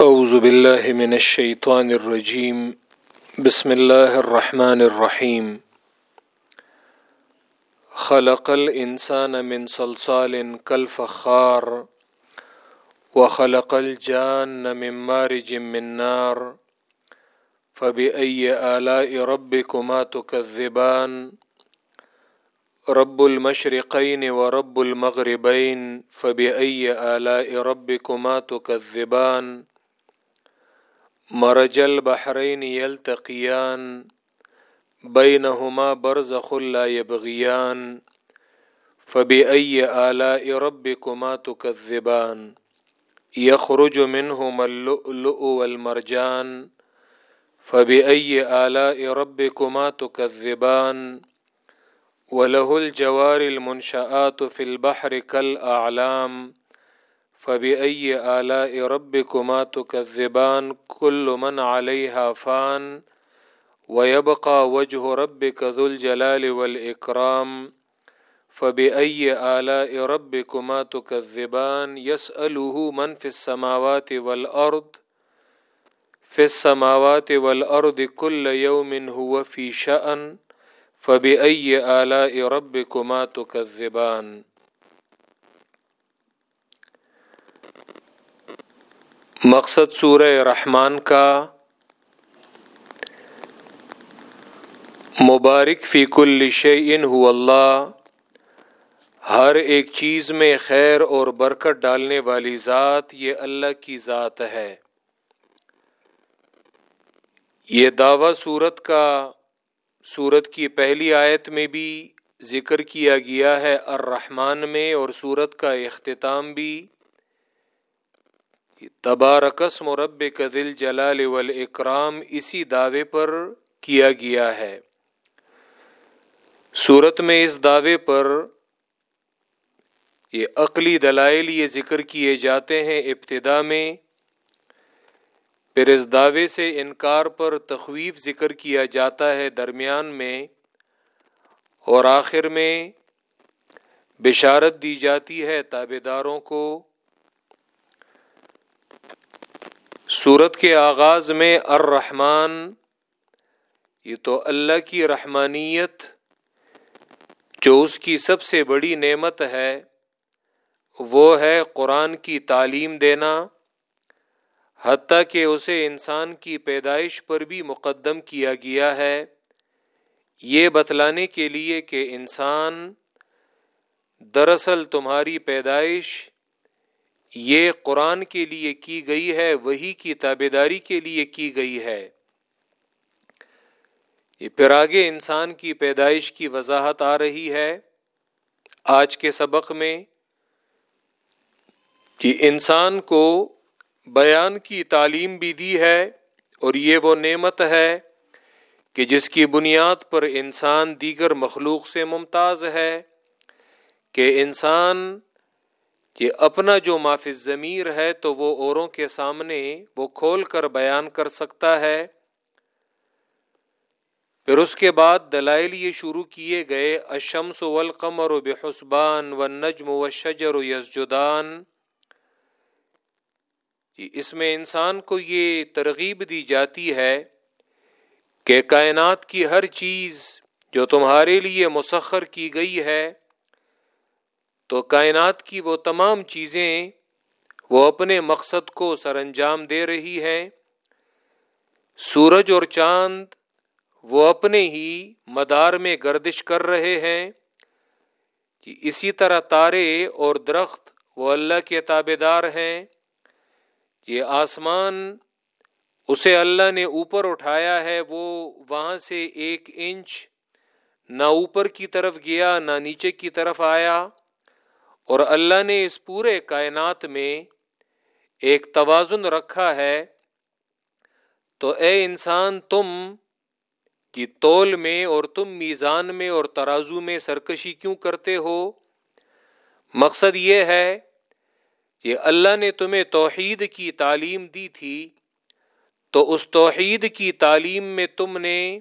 اعوذ باللہ من الشیطان الرجیم بسم اللہ الرحمن الرحیم خلق الانسان من صلصال كالفخار، وخلق الجان من مارج من نار. فبأي آلاء ربكما تكذبان؟ رب المشرقين ورب المغربين. فبأي آلاء ربكما تكذبان؟ مرج البحرين يلتقيان بينهما برزخ لا يبغيان فبأي آلاء ربكما تكذبان يخرج منهما اللؤلؤ والمرجان فبأي آلاء ربكما تكذبان وله الجوار المنشآت في البحر كالأعلام فبأي آلاء ربكما تكذبان كل من عليها فان ويبقى وجه ربك ذو الجلال والإكرام فبأي آلاء ربكما تكذبان يسأله من في السماوات والأرض في السماوات والأرض كل يوم هو في شأن فبأي آلاء ربكما تكذبان مقصد سورہ رحمان کا مبارک فی کل شعین ہو اللہ، ہر ایک چیز میں خیر اور برکت ڈالنے والی ذات یہ اللہ کی ذات ہے۔ یہ دعویٰ صورت کا صورت کی پہلی آیت میں بھی ذکر کیا گیا ہے، الرحمن میں اور صورت کا اختتام بھی۔ تبارکس مرب کا دل جلال والاکرام اسی دعوے پر کیا گیا ہے۔ صورت میں اس دعوے پر یہ عقلی دلائل یہ ذکر کیے جاتے ہیں ابتدا میں۔ پھر اس دعوے سے انکار پر تخویف ذکر کیا جاتا ہے درمیان میں۔ اور آخر میں بشارت دی جاتی ہے تابے داروں کو۔ صورت کے آغاز میں الرحمن، یہ تو اللہ کی رحمانیت، جو اس کی سب سے بڑی نعمت ہے، وہ ہے قرآن کی تعلیم دینا، حتیٰ کہ اسے انسان کی پیدائش پر بھی مقدم کیا گیا ہے۔ یہ بتلانے کے لیے کہ انسان دراصل تمہاری پیدائش یہ قرآن کے لیے کی گئی ہے، وہی کی تابے داری کے لیے کی گئی ہے۔ یہ پھر آگے انسان کی پیدائش کی وضاحت آ رہی ہے۔ آج کے سبق میں کہ انسان کو بیان کی تعلیم بھی دی ہے اور یہ وہ نعمت ہے کہ جس کی بنیاد پر انسان دیگر مخلوق سے ممتاز ہے کہ انسان کہ اپنا جو معاف ضمیر ہے تو وہ اوروں کے سامنے وہ کھول کر بیان کر سکتا ہے۔ پھر اس کے بعد دلائل یہ شروع کیے گئے اشمس والقمر بحسبان و نجم و شجر و یسجدان جی، اس میں انسان کو یہ ترغیب دی جاتی ہے کہ کائنات کی ہر چیز جو تمہارے لیے مسخر کی گئی ہے تو کائنات کی وہ تمام چیزیں وہ اپنے مقصد کو سر انجام دے رہی ہے۔ سورج اور چاند وہ اپنے ہی مدار میں گردش کر رہے ہیں۔ کہ اسی طرح تارے اور درخت وہ اللہ کے تابے دار ہیں۔ یہ آسمان اسے اللہ نے اوپر اٹھایا ہے، وہ وہاں سے ایک انچ نہ اوپر کی طرف گیا، نہ نیچے کی طرف آیا۔ اور اللہ نے اس پورے کائنات میں ایک توازن رکھا ہے، تو اے انسان، تم کی تول میں اور تم میزان میں اور ترازو میں سرکشی کیوں کرتے ہو؟ مقصد یہ ہے کہ اللہ نے تمہیں توحید کی تعلیم دی تھی، تو اس توحید کی تعلیم میں تم نے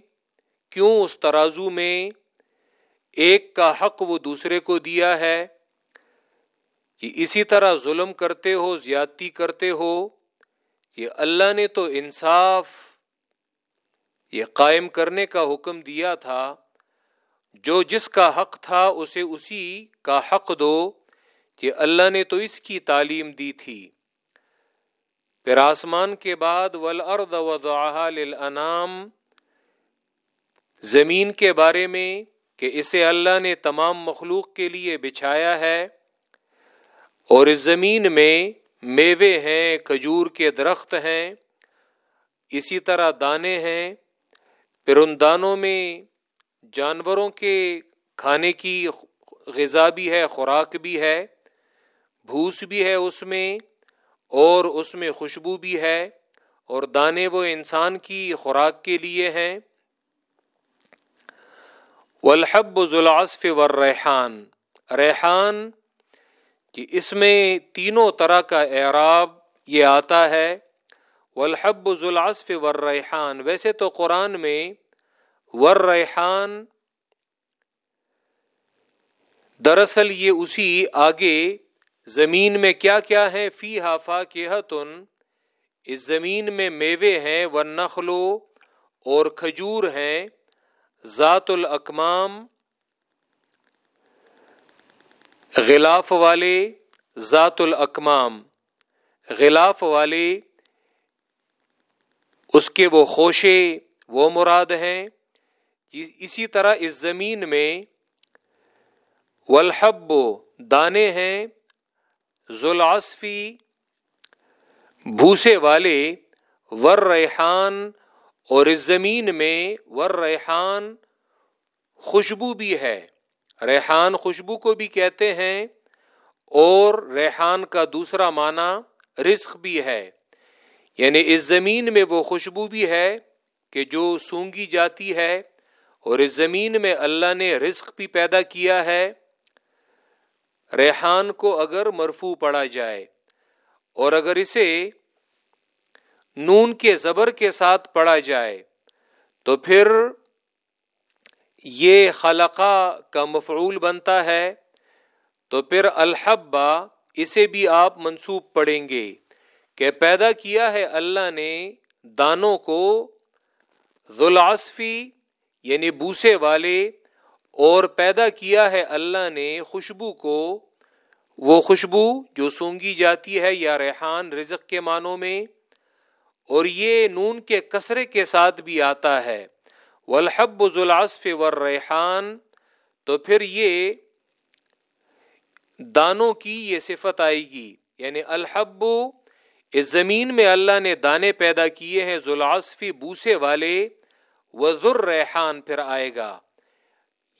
کیوں اس ترازو میں ایک کا حق وہ دوسرے کو دیا ہے؟ کہ اسی طرح ظلم کرتے ہو، زیادتی کرتے ہو، یہ اللہ نے تو انصاف، یہ قائم کرنے کا حکم دیا تھا۔ جو جس کا حق تھا، اسے اسی کا حق دو کہ اللہ نے تو اس کی تعلیم دی تھی۔ پھر آسمان کے بعد ولاد للانام زمین کے بارے میں کہ اسے اللہ نے تمام مخلوق کے لیے بچھایا ہے۔ اور اس زمین میں میوے ہیں، کھجور کے درخت ہیں، اسی طرح دانے ہیں۔ پھر ان دانوں میں جانوروں کے کھانے کی غذا بھی ہے، خوراک بھی ہے، بھوس بھی ہے اس میں اور اس میں خوشبو بھی ہے۔ اور دانے وہ انسان کی خوراک کے لیے ہیں۔ والحب ذوالعصف والریحان ریحان کہ اس میں تینوں طرح کا اعراب یہ آتا ہے، والحب ذوالعصف والریحان ویسے تو قرآن میں والریحان دراصل یہ اسی آگے زمین میں کیا کیا ہے فی ہافا کے اس زمین میں میوے ہیں و نخلو اور کھجور ہیں۔ ذات الاکمام غلاف والے ذات الاکمام، غلاف والے اس کے وہ خوشے، وہ مراد ہیں۔ اسی طرح اس زمین میں ولحب دانے ہیں۔ ذوالعصفی بھوسے والے۔ ور ریحان اور اس زمین میں ور ریحان خوشبو بھی ہے۔ ریحان خوشبو کو بھی کہتے ہیں، اور ریحان کا دوسرا معنی رزق بھی ہے۔ یعنی اس زمین میں وہ خوشبو بھی ہے کہ جو سونگی جاتی ہے، اور اس زمین میں اللہ نے رزق بھی پیدا کیا ہے۔ ریحان کو اگر مرفو پڑا جائے، اور اگر اسے نون کے زبر کے ساتھ پڑھا جائے، تو پھر یہ خلقہ کا مفعول بنتا ہے، تو پھر الحبا اسے بھی آپ منسوب پڑھیں گے کہ پیدا کیا ہے اللہ نے دانوں کو ذوالعصفی یعنی بوسے والے اور پیدا کیا ہے اللہ نے خوشبو کو، وہ خوشبو جو سونگی جاتی ہے یا ریحان رزق کے معنوں میں، اور یہ نون کے کسرے کے ساتھ بھی آتا ہے۔ والحب ذوالعصف والریحان، تو پھر یہ دانوں کی یہ صفت آئے گی یعنی الحب اس زمین میں اللہ نے دانے پیدا کیے ہیں ذوالعصفی بوسے والے وزر ریحان پھر آئے گا۔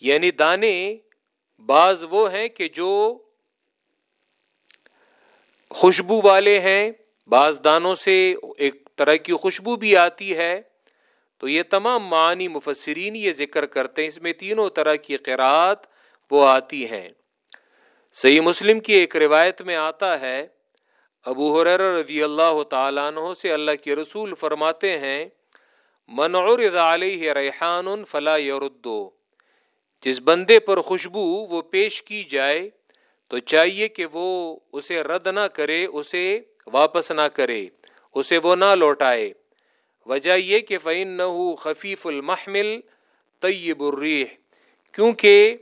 یعنی دانے بعض وہ ہیں کہ جو خوشبو والے ہیں، بعض دانوں سے ایک طرح کی خوشبو بھی آتی ہے۔ تو یہ تمام معنی مفسرین یہ ذکر کرتے ہیں۔ اس میں تینوں طرح کی قرآت وہ آتی ہیں۔ صحیح مسلم کی ایک روایت میں آتا ہے، ابو حرر رضی اللہ تعالیٰ عنہ سے اللہ کے رسول فرماتے ہیں منعرض علیہ ریحان فلا یردو جس بندے پر خوشبو وہ پیش کی جائے، تو چاہیے کہ وہ اسے رد نہ کرے، اسے واپس نہ کرے، اسے وہ نہ لوٹائے۔ وجہ یہ کہ فعین نہ خفیف المحمل طیب الریح کیونکہ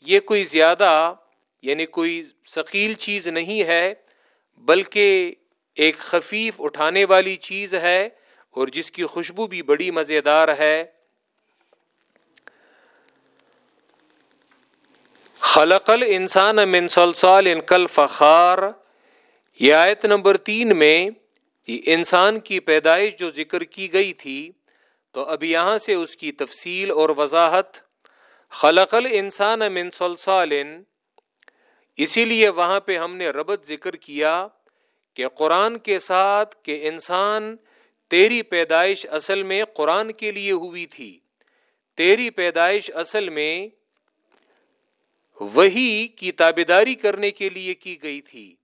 یہ کوئی زیادہ یعنی کوئی ثقیل چیز نہیں ہے، بلکہ ایک خفیف اٹھانے والی چیز ہے اور جس کی خوشبو بھی بڑی مزیدار ہے۔ خلق انسان من صلصال کل فخار، یہ آیت نمبر تین میں انسان کی پیدائش جو ذکر کی گئی تھی، تو اب یہاں سے اس کی تفصیل اور وضاحت خلق انسان من صلصال، اسی لیے وہاں پہ ہم نے ربط ذکر کیا کہ قرآن کے ساتھ کہ انسان تیری پیدائش اصل میں قرآن کے لیے ہوئی تھی۔ تیری پیدائش اصل میں وہی کی تابیداری کرنے کے لیے کی گئی تھی۔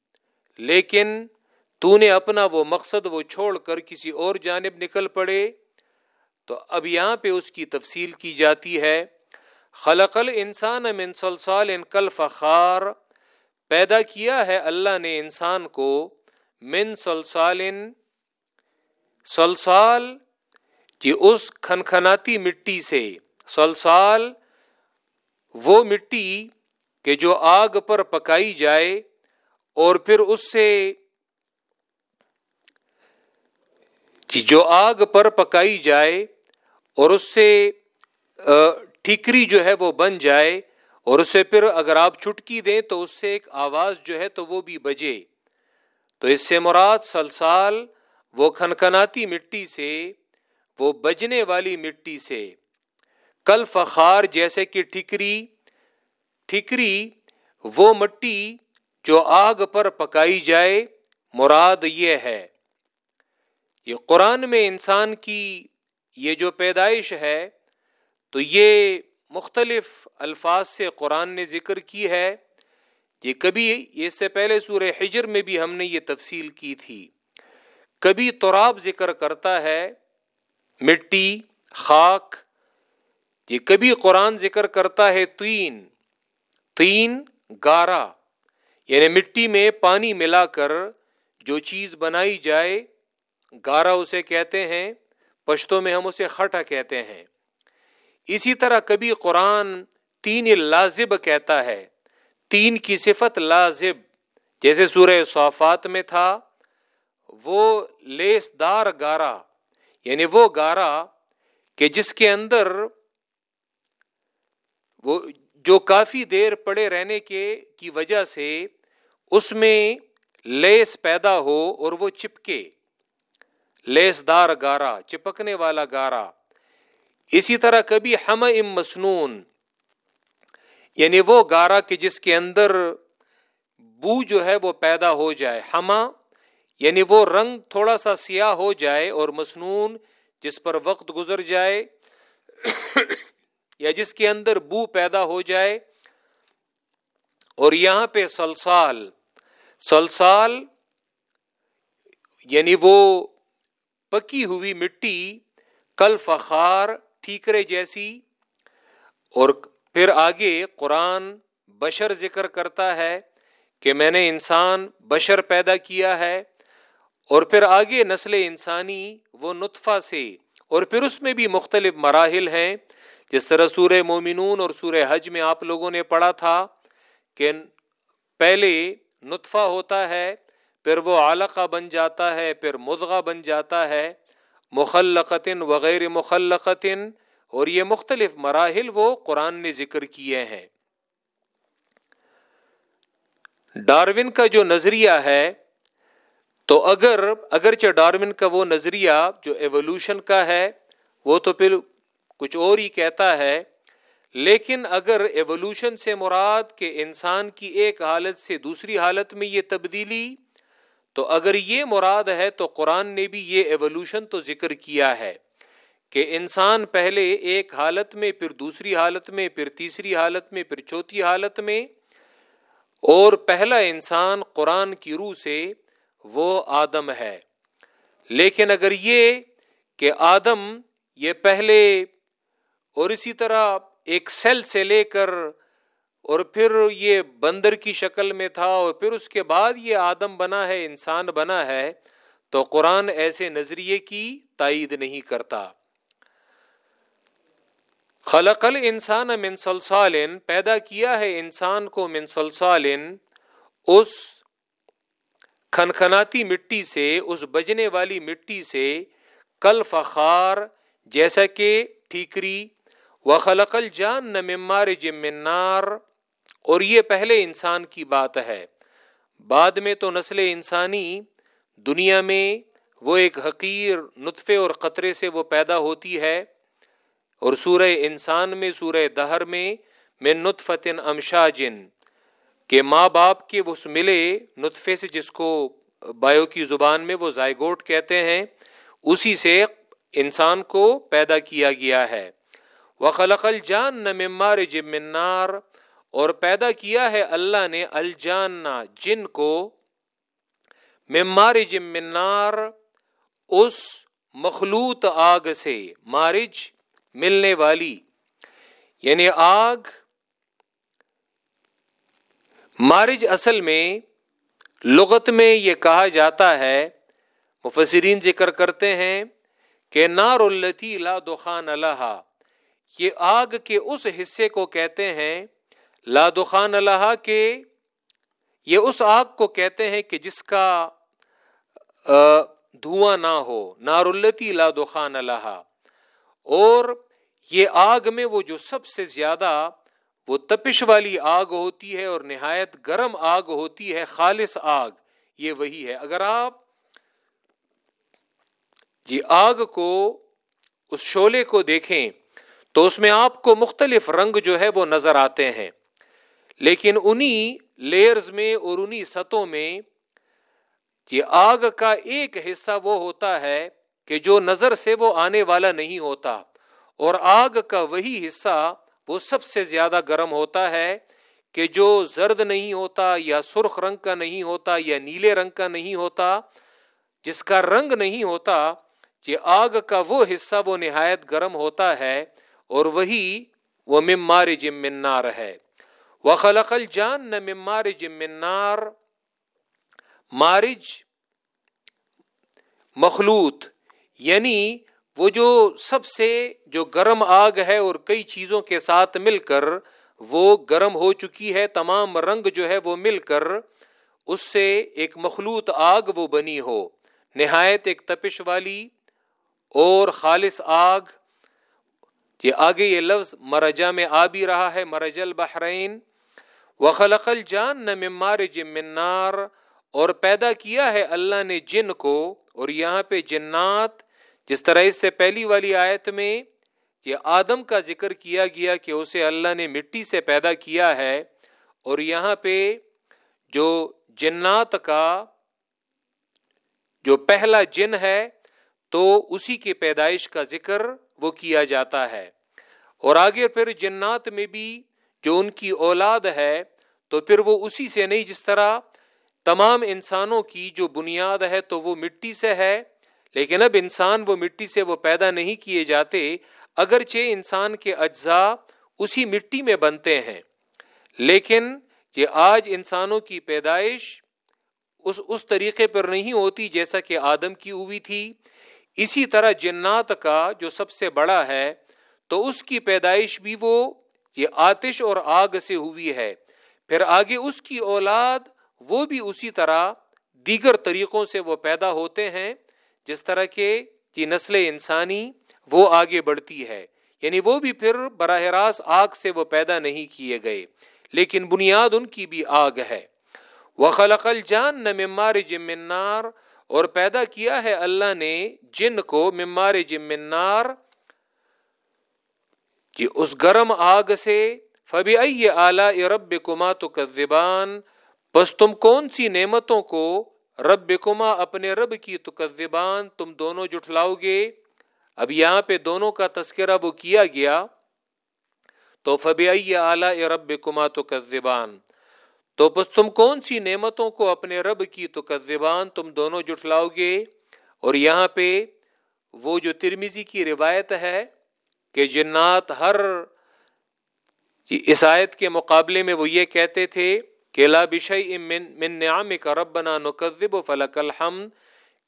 لیکن تو نے اپنا وہ مقصد وہ چھوڑ کر کسی اور جانب نکل پڑے۔ تو اب یہاں پہ اس کی تفصیل کی جاتی ہے۔ خلق انسان من صلصال کل فخار پیدا کیا ہے اللہ نے انسان کو من صلصال۔ سلسال کہ اس کھنکھناتی مٹی سے۔ سلسال وہ مٹی کہ جو آگ پر پکائی جائے اور پھر اس سے جو آگ پر پکائی جائے اور اس سے ٹھیکری جو ہے وہ بن جائے اور اسے پھر اگر آپ چٹکی دیں تو اس سے ایک آواز جو ہے تو وہ بھی بجے۔ تو اس سے مراد سلسال وہ کھنکھناتی مٹی سے، وہ بجنے والی مٹی سے۔ کل فخار جیسے کہ ٹھکری ٹھکری وہ مٹی جو آگ پر پکائی جائے، مراد یہ ہے۔ یہ قرآن میں انسان کی یہ جو پیدائش ہے، تو یہ مختلف الفاظ سے قرآن نے ذکر کی ہے۔ یہ کبھی اس سے پہلے سورہ حجر میں بھی ہم نے یہ تفصیل کی تھی۔ کبھی تراب ذکر کرتا ہے، مٹی، خاک، یہ کبھی قرآن ذکر کرتا ہے تین۔ تین گارا یعنی مٹی میں پانی ملا کر جو چیز بنائی جائے گارا اسے کہتے ہیں، پشتوں میں ہم اسے خٹا کہتے ہیں۔ اسی طرح کبھی قرآن تین لازب کہتا ہے۔ تین کی صفت لازب، جیسے سورہ صافات میں تھا، وہ لیس دار گارا یعنی وہ گارا کہ جس کے اندر وہ جو کافی دیر پڑے رہنے کے، کی وجہ سے اس میں لیس پیدا ہو اور وہ چپکے۔ لیس دار گارا، چپکنے والا گارا۔ اسی طرح کبھی ہم ام مسنون یعنی وہ گارا کہ جس کے اندر بو جو ہے وہ پیدا ہو جائے۔ ہما یعنی وہ رنگ تھوڑا سا سیاہ ہو جائے اور مسنون جس پر وقت گزر جائے یا جس کے اندر بو پیدا ہو جائے۔ اور یہاں پہ سلسال سلسال یعنی وہ پکی ہوئی مٹی کل فخار ٹھیکرے جیسی، اور پھر آگے قرآن بشر ذکر کرتا ہے کہ میں نے انسان بشر پیدا کیا ہے، اور پھر آگے نسل انسانی وہ نطفہ سے، اور پھر اس میں بھی مختلف مراحل ہیں۔ جس طرح سورہ مومنون اور سورہ حج میں آپ لوگوں نے پڑھا تھا کہ پہلے نطفہ ہوتا ہے پھر وہ علقہ بن جاتا ہے، پھر مدغہ بن جاتا ہے، مخلقتن وغیر مخلقتن، اور یہ مختلف مراحل وہ قرآن نے ذکر کیے ہیں۔ ڈارون کا جو نظریہ ہے، تو اگر، اگرچہ ڈارون کا وہ نظریہ جو ایوولوشن کا ہے، وہ تو پھر کچھ اور ہی کہتا ہے، لیکن اگر ایوولوشن سے مراد کہ انسان کی ایک حالت سے دوسری حالت میں یہ تبدیلی تو اگر یہ مراد ہے تو قرآن نے بھی یہ ایوولوشن تو ذکر کیا ہے کہ انسان پہلے ایک حالت میں، پھر دوسری حالت میں، پھر تیسری حالت میں، پھر چوتھی حالت میں اور پہلا انسان قرآن کی روح سے وہ آدم ہے۔ لیکن اگر یہ کہ آدم یہ پہلے اور اسی طرح ایک سیل سے لے کر اور پھر یہ بندر کی شکل میں تھا اور پھر اس کے بعد یہ آدم بنا ہے، انسان بنا ہے، تو قرآن ایسے نظریے کی تائید نہیں کرتا۔ خلق انسان من سلسال پیدا کیا ہے انسان کو من سلسال اس کھنکھناتی مٹی سے، اس بجنے والی مٹی سے، کل فخار جیسا کہ ٹھیکری۔ و خلقل جان نہ ممار جمنار اور یہ پہلے انسان کی بات ہے۔ بعد میں تو نسل انسانی دنیا میں وہ ایک حقیر نطفے اور قطرے سے وہ پیدا ہوتی ہے۔ اور سورہ انسان میں، سورہ دہر میں میں نطفتن امشا جن کے ماں باپ کے اس ملے نطفے سے جس کو بایو کی زبان میں وہ زائگوٹ کہتے ہیں، اسی سے انسان کو پیدا کیا گیا ہے۔ وہ خلق الجان نہ ممار جمنار اور پیدا کیا ہے اللہ نے الجاننا جن کو ممار جمنار اس مخلوط آگ سے مارج ملنے والی یعنی آگ مارج اصل میں لغت میں یہ کہا جاتا ہے، مفسرین ذکر کرتے ہیں کہ نار التی لا دخان اللہ یہ آگ کے اس حصے کو کہتے ہیں لا دخان اللہ کے یہ اس آگ کو کہتے ہیں کہ جس کا دھواں نہ ہو، نار التی لا دخان اللہ اور یہ آگ میں وہ جو سب سے زیادہ وہ تپش والی آگ ہوتی ہے اور نہایت گرم آگ ہوتی ہے، خالص آگ، یہ وہی ہے۔ اگر آپ جی آگ کو اس شولے کو دیکھیں تو اس میں آپ کو مختلف رنگ جو ہے وہ نظر آتے ہیں۔ لیکن انہی لیئرز میں اور انہی سطحوں میں یہ آگ کا ایک حصہ وہ ہوتا ہے کہ جو نظر سے وہ آنے والا نہیں ہوتا، اور آگ کا وہی حصہ وہ سب سے زیادہ گرم ہوتا ہے کہ جو زرد نہیں ہوتا یا سرخ رنگ کا نہیں ہوتا یا نیلے رنگ کا نہیں ہوتا، جس کا رنگ نہیں ہوتا، کہ آگ کا وہ حصہ وہ نہایت گرم ہوتا ہے اور وہی وہ ممار جمنار ہے۔ وہ خلقل جان نہ ممار جمنار مارج مخلوط یعنی وہ جو سب سے جو گرم آگ ہے اور کئی چیزوں کے ساتھ مل کر وہ گرم ہو چکی ہے، تمام رنگ جو ہے وہ مل کر، اس سے ایک مخلوط آگ وہ بنی ہو۔ نہایت ایک تپش والی اور خالص آگ۔ یہ آگے یہ لفظ مرجا میں آ بھی رہا ہے مرجل بحرین وخلقل جان نہ ممار جمنار اور پیدا کیا ہے اللہ نے جن کو۔ اور یہاں پہ جنات، جس طرح اس سے پہلی والی آیت میں یہ آدم کا ذکر کیا گیا کہ اسے اللہ نے مٹی سے پیدا کیا ہے۔ اور یہاں پہ جو جنات کا جو پہلا جن ہے، تو اسی کی پیدائش کا ذکر وہ کیا جاتا ہے۔ اور آگے پھر جنات میں بھی جو ان کی اولاد ہے تو پھر وہ اسی سے نہیں، جس طرح تمام انسانوں کی جو بنیاد ہے تو وہ مٹی سے ہے، لیکن اب انسان وہ مٹی سے وہ پیدا نہیں کیے جاتے، اگرچہ انسان کے اجزاء اسی مٹی میں بنتے ہیں۔ لیکن یہ آج انسانوں کی پیدائش اس اس طریقے پر نہیں ہوتی جیسا کہ آدم کی ہوئی تھی۔ اسی طرح جنات کا جو سب سے بڑا ہے، تو اس کی پیدائش بھی وہ، یہ آتش اور آگ سے ہوئی ہے۔ پھر آگے اس کی اولاد وہ بھی اسی طرح دیگر طریقوں سے وہ پیدا ہوتے ہیں، جس طرح کے کی نسل انسانی وہ آگے بڑھتی ہے۔ یعنی وہ بھی پھر براہ راست آگ سے وہ پیدا نہیں کیے گئے، لیکن بنیاد ان کی بھی آگ ہے۔ وہ خلقل جان نہ ممار جمنار اور پیدا کیا ہے اللہ نے جن کو ممار جمنار کہ اس گرم آگ سے فبی اعلی رب کما تو بس تم کون سی نعمتوں کو رب کما اپنے رب کی تو کذبان تم دونوں جٹلاؤ گے؟ اب یہاں پہ دونوں کا تذکرہ وہ کیا گیا۔ تو فبی اعلی رب کما تو کذبان تو بس تم کون سی نعمتوں کو اپنے رب کی تو کذبان تم دونوں جٹلاؤ گے؟ اور یہاں پہ وہ جو ترمیزی کی روایت ہے کہ جنات ہر عیسائیت کے مقابلے میں وہ یہ کہتے تھے کہ لا بشئی من من نعمک ربنا نکذب فلک الحمد،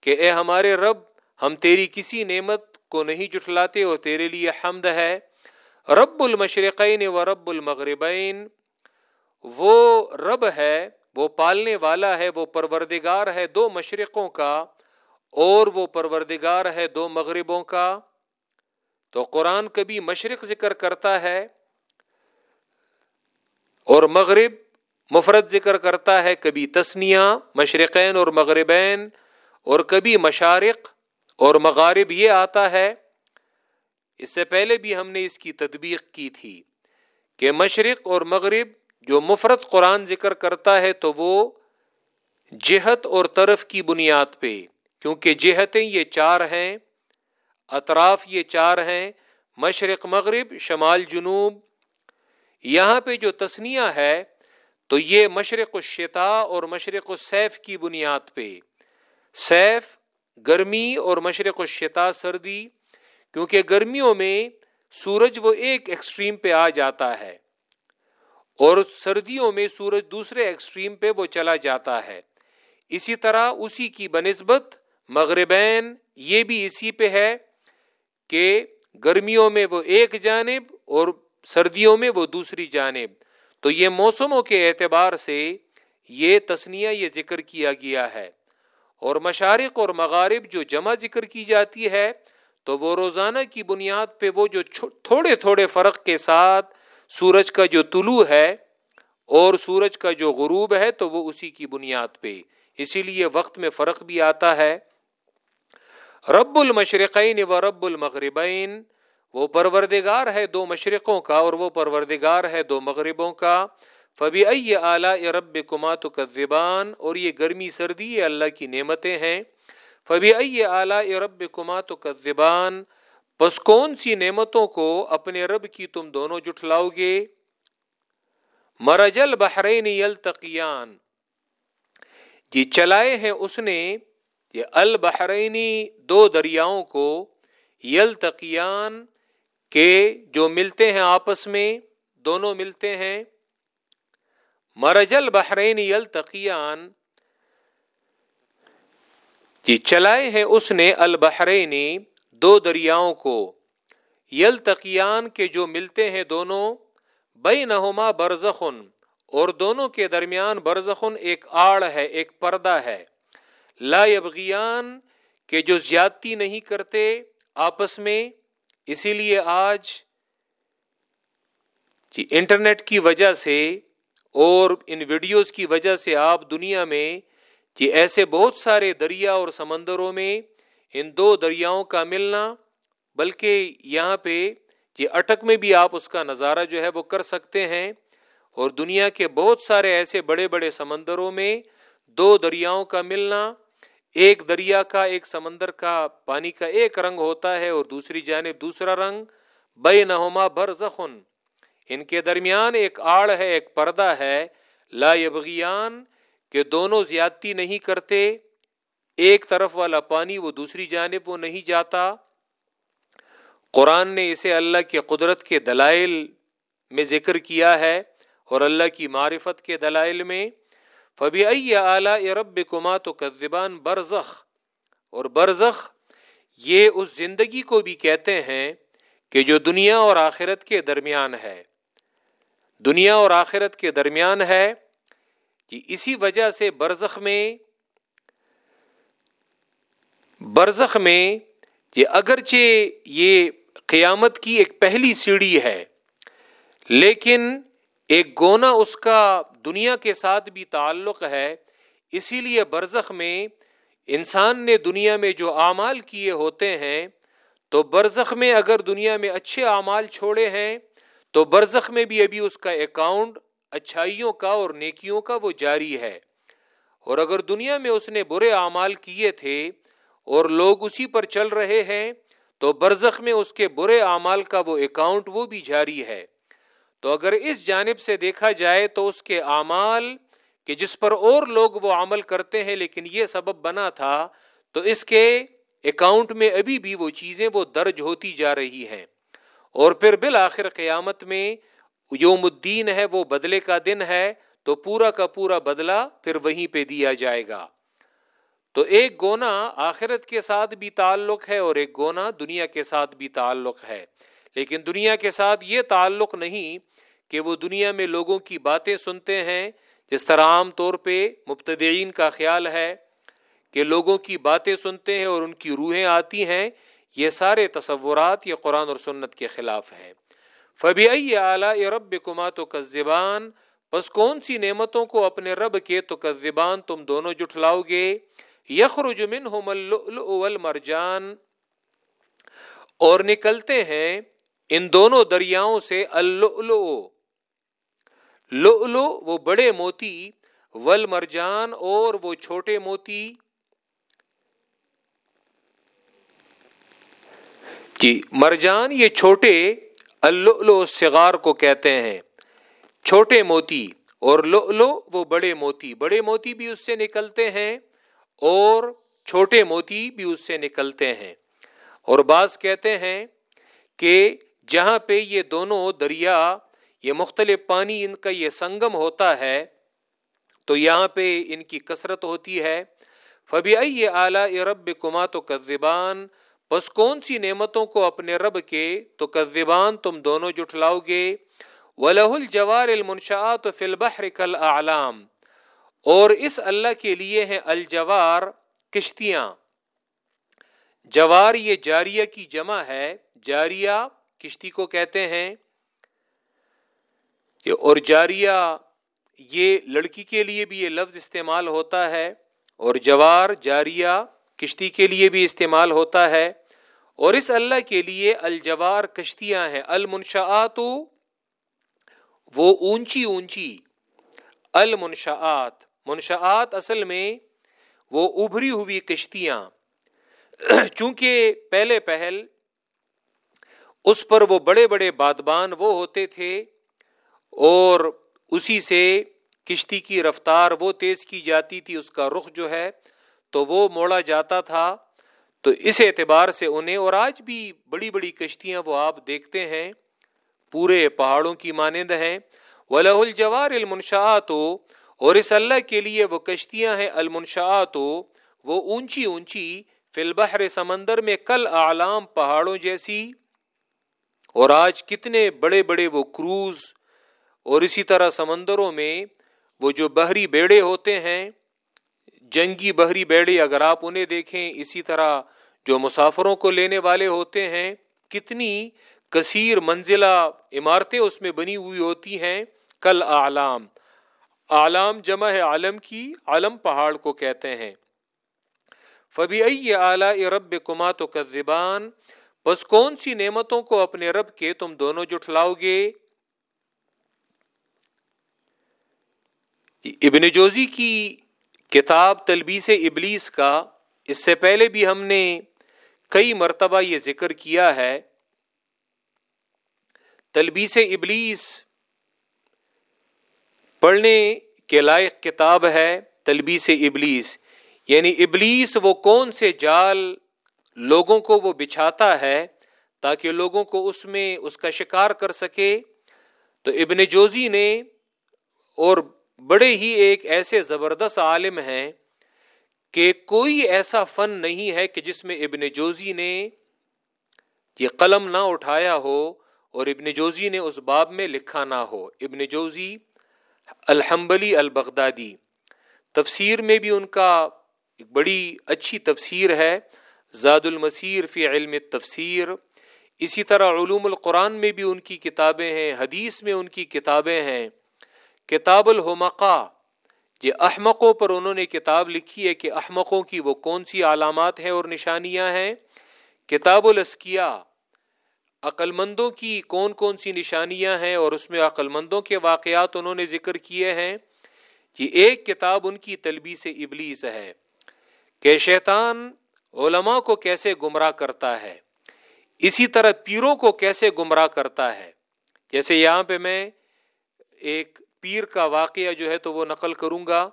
کہ اے ہمارے رب، ہم تیری کسی نعمت کو نہیں جٹلاتے اور تیرے لیے حمد ہے۔ رب المشرقین و رب المغربین، وہ رب ہے، وہ پالنے والا ہے، وہ پروردگار ہے دو مشرقوں کا اور وہ پروردگار ہے دو مغربوں کا۔ تو قرآن کبھی مشرق ذکر کرتا ہے اور مغرب مفرد ذکر کرتا ہے کبھی تسنیا مشرقین اور مغربین، اور کبھی مشارق اور مغارب یہ آتا ہے۔ اس سے پہلے بھی ہم نے اس کی تدبیق کی تھی کہ مشرق اور مغرب جو مفرد قرآن ذکر کرتا ہے تو وہ جہت اور طرف کی بنیاد پہ، کیونکہ جہتیں یہ چار ہیں، اطراف یہ چار ہیں، مشرق، مغرب، شمال، جنوب یہاں پہ جو تسنیہ ہے تو یہ مشرق الشتا اور مشرق السیف کی بنیاد پہ۔ سیف گرمی اور مشرق الشتا سردی، کیونکہ گرمیوں میں سورج وہ ایک ایکسٹریم پہ آ جاتا ہے اور سردیوں میں سورج دوسرے ایکسٹریم پہ وہ چلا جاتا ہے۔ اسی طرح اسی کی بنسبت مغربین یہ بھی اسی پہ ہے کہ گرمیوں میں وہ ایک جانب اور سردیوں میں وہ دوسری جانب۔ تو یہ موسموں کے اعتبار سے یہ تسنیہ یہ ذکر کیا گیا ہے۔ اور مشارق اور مغارب جو جمع ذکر کی جاتی ہے، تو وہ روزانہ کی بنیاد پہ وہ جو تھوڑے تھوڑے فرق کے ساتھ سورج کا جو طلوع ہے اور سورج کا جو غروب ہے، تو وہ اسی کی بنیاد پہ۔ اسی لیے وقت میں فرق بھی آتا ہے۔ رب المشرقین و رب المغربین وہ پروردگار ہے دو مشرقوں کا اور وہ پروردگار ہے دو مغربوں کا۔ فبی اعلی رب کمات کا زبان اور یہ گرمی سردی یہ اللہ کی نعمتیں ہیں۔ فبی اعلی رب کمات کا زبان پس کون سی نعمتوں کو اپنے رب کی تم دونوں جٹلاؤ گے؟ مرجل بحرین یلتقیان۔ جی چلائے ہیں اس نے، یہ البحرینی دو دریاؤں کو، یلتقیان کے جو ملتے ہیں آپس میں، دونوں ملتے ہیں۔ مرجل بحرین یلتقیان۔ جی چلائے ہیں اس نے البحرینی دو دریاؤں کو۔ یلتقیان کے جو ملتے ہیں دونوں بئی نہما برزخن۔ اور دونوں کے درمیان برزخن ایک آڑ ہے، ایک پردہ ہے۔ لا یبغیان، کہ جو زیادتی نہیں کرتے آپس میں اسی لیے آج جی انٹرنیٹ کی وجہ سے اور ان ویڈیوز کی وجہ سے آپ دنیا میں جی ایسے بہت سارے دریا اور سمندروں میں ان دو دریاؤں کا ملنا، بلکہ یہاں پہ یہ اٹک میں بھی آپ اس کا نظارہ جو ہے وہ کر سکتے ہیں۔ اور دنیا کے بہت سارے ایسے بڑے بڑے سمندروں میں دو دریاؤں کا ملنا ایک دریا کا، ایک سمندر کا پانی کا ایک رنگ ہوتا ہے اور دوسری جانب دوسرا رنگ بے نہما بر زخن ان کے درمیان ایک آڑ ہے، ایک پردہ ہے۔ لا یبغیان کہ دونوں زیادتی نہیں کرتے۔ ایک طرف والا پانی وہ دوسری جانب وہ نہیں جاتا۔ قرآن نے اسے اللہ کے قدرت کے دلائل میں ذکر کیا ہے اور اللہ کی معرفت کے دلائل میں فبی اعلی رب کما تو کزبان برزخ۔ اور برزخ یہ اس زندگی کو بھی کہتے ہیں کہ جو دنیا اور آخرت کے درمیان ہے۔ دنیا اور آخرت کے درمیان ہے کہ اسی وجہ سے برزخ میں برزخ میں یہ اگرچہ یہ قیامت کی ایک پہلی سیڑھی ہے، لیکن ایک گونا اس کا دنیا کے ساتھ بھی تعلق ہے، اسی لیے برزخ میں انسان نے دنیا میں جو اعمال کیے ہوتے ہیں، تو برزخ میں اگر دنیا میں اچھے اعمال چھوڑے ہیں، تو برزخ میں بھی ابھی اس کا اکاؤنٹ اچھائیوں کا اور نیکیوں کا وہ جاری ہے۔ اور اگر دنیا میں اس نے برے اعمال کیے تھے اور لوگ اسی پر چل رہے ہیں، تو برزخ میں اس کے برے اعمال کا وہ اکاؤنٹ وہ بھی جاری ہے۔ تو اگر اس جانب سے دیکھا جائے تو اس کے اعمال کہ جس پر اور لوگ وہ عمل کرتے ہیں لیکن یہ سبب بنا تھا، تو اس کے اکاؤنٹ میں ابھی بھی وہ چیزیں وہ درج ہوتی جا رہی ہیں۔ اور پھر بالآخر قیامت میں یوم الدین ہے، وہ بدلے کا دن ہے، تو پورا کا پورا بدلہ پھر وہیں پہ دیا جائے گا۔ تو ایک گونا آخرت کے ساتھ بھی تعلق ہے اور ایک گونا دنیا کے ساتھ بھی تعلق ہے۔ لیکن دنیا کے ساتھ یہ تعلق نہیں کہ وہ دنیا میں لوگوں کی باتیں سنتے ہیں، جس طرح عام طور پہ مبتدئین کا خیال ہے کہ لوگوں کی باتیں سنتے ہیں اور ان کی روحیں آتی ہیں، یہ سارے تصورات یہ قرآن اور سنت کے خلاف ہیں۔ فبی اعلی رب کما تو کزبان بس کون سی نعمتوں کو اپنے رب کے تو کزبان تم دونوں جٹلاؤ گے؟ یخرج منہم اللؤلؤ والمرجان۔ اور نکلتے ہیں ان دونوں دریاؤں سے اللؤلؤ۔ لؤلؤ وہ بڑے موتی، والمرجان اور وہ چھوٹے موتی۔ جی مرجان یہ چھوٹے اللؤلؤ صغار کو کہتے ہیں۔ چھوٹے موتی اور لؤلؤ وہ بڑے موتی۔ بڑے موتی بھی اس سے نکلتے ہیں اور چھوٹے موتی بھی اس سے نکلتے ہیں۔ اور بعض کہتے ہیں کہ جہاں پہ یہ دونوں دریا، یہ مختلف پانی ان کا یہ سنگم ہوتا ہے، تو یہاں پہ ان کی کثرت ہوتی ہے۔ فبی اعلی رب کما تو کذبان بس کون سی نعمتوں کو اپنے رب کے تو کذبان تم دونوں جٹلاؤ گے؟ ولہ الجوار المنشآت فی البحر کل اعلام اور اس اللہ کے لیے ہیں الجوار، کشتیاں۔ جوار یہ جاریہ کی جمع ہے، جاریہ کشتی کو کہتے ہیں اور جاریہ یہ لڑکی کے لیے بھی یہ لفظ استعمال ہوتا ہے اور جوار جاریہ کشتی کے لیے بھی استعمال ہوتا ہے۔ اور اس اللہ کے لیے الجوار کشتیاں ہیں۔ المنشآت، وہ اونچی اونچی۔ المنشآت، منشآت اصل میں وہ ابھری ہوئی کشتیاں۔ چونکہ پہلے پہل اس پر وہ بڑے بڑے بادبان وہ ہوتے تھے اور اسی سے کشتی کی رفتار وہ تیز کی جاتی تھی، اس کا رخ جو ہے تو وہ موڑا جاتا تھا۔ تو اس اعتبار سے انہیں اور آج بھی بڑی بڑی کشتیاں وہ آپ دیکھتے ہیں، پورے پہاڑوں کی مانند ہیں۔ ولہ الجوار المنشاۃ اور اس اللہ کے لیے وہ کشتیاں ہیں المنشاۃ وہ اونچی اونچی، فی البحر سمندر میں کل اعلام پہاڑوں جیسی۔ اور آج کتنے بڑے بڑے وہ کروز اور اسی طرح سمندروں میں وہ جو بحری بیڑے ہوتے ہیں، جنگی بحری بیڑے اگر آپ انہیں دیکھیں، اسی طرح جو مسافروں کو لینے والے ہوتے ہیں، کتنی کثیر منزلہ عمارتیں اس میں بنی ہوئی ہوتی ہیں۔ کل اعلام اعلام جمع ہے عالم کی، عالم پہاڑ کو کہتے ہیں۔ فبی اعلی رب کما تو بس کون سی نعمتوں کو اپنے رب کے تم دونوں جٹلاؤ گے؟ ابن جوزی کی کتاب تلبیس ابلیس کا، اس سے پہلے بھی ہم نے کئی مرتبہ یہ ذکر کیا ہے۔ تلبیس ابلیس پڑھنے کے لائق کتاب ہے تلبیس ابلیس یعنی ابلیس وہ کون سے جال لوگوں کو وہ بچھاتا ہے تاکہ لوگوں کو اس میں اس کا شکار کر سکے۔ تو ابن جوزی نے اور بڑے ہی ایک ایسے زبردست عالم ہیں کہ کوئی ایسا فن نہیں ہے کہ جس میں ابن جوزی نے یہ قلم نہ اٹھایا ہو اور ابن جوزی نے اس باب میں لکھا نہ ہو۔ ابن جوزی الحمبلی البغدادی۔ تفسیر میں بھی ان کا ایک بڑی اچھی تفسیر ہے۔ زاد المسیر فی علم تفسیر اسی طرح علوم القرآن میں بھی ان کی کتابیں ہیں، حدیث میں ان کی کتابیں ہیں. کتاب الحمقا یہ احمقوں پر انہوں نے کتاب لکھی ہے کہ احمقوں کی وہ کون سی علامات ہیں اور نشانیاں ہیں؟ کتاب الاسکیا عقل مندوں کی کون کون سی نشانیاں ہیں اور اس میں عقل مندوں کے واقعات انہوں نے ذکر کیے ہیں؟ یہ ایک کتاب ان کی تلبی سے ابلیس ہے کہ شیطان علماء کو کیسے گمراہ کرتا ہے؟ اسی طرح پیروں کو کیسے گمراہ کرتا ہے؟ جیسے یہاں پہ میں ایک پیر کا واقعہ جو ہے تو وہ نقل کروں گا۔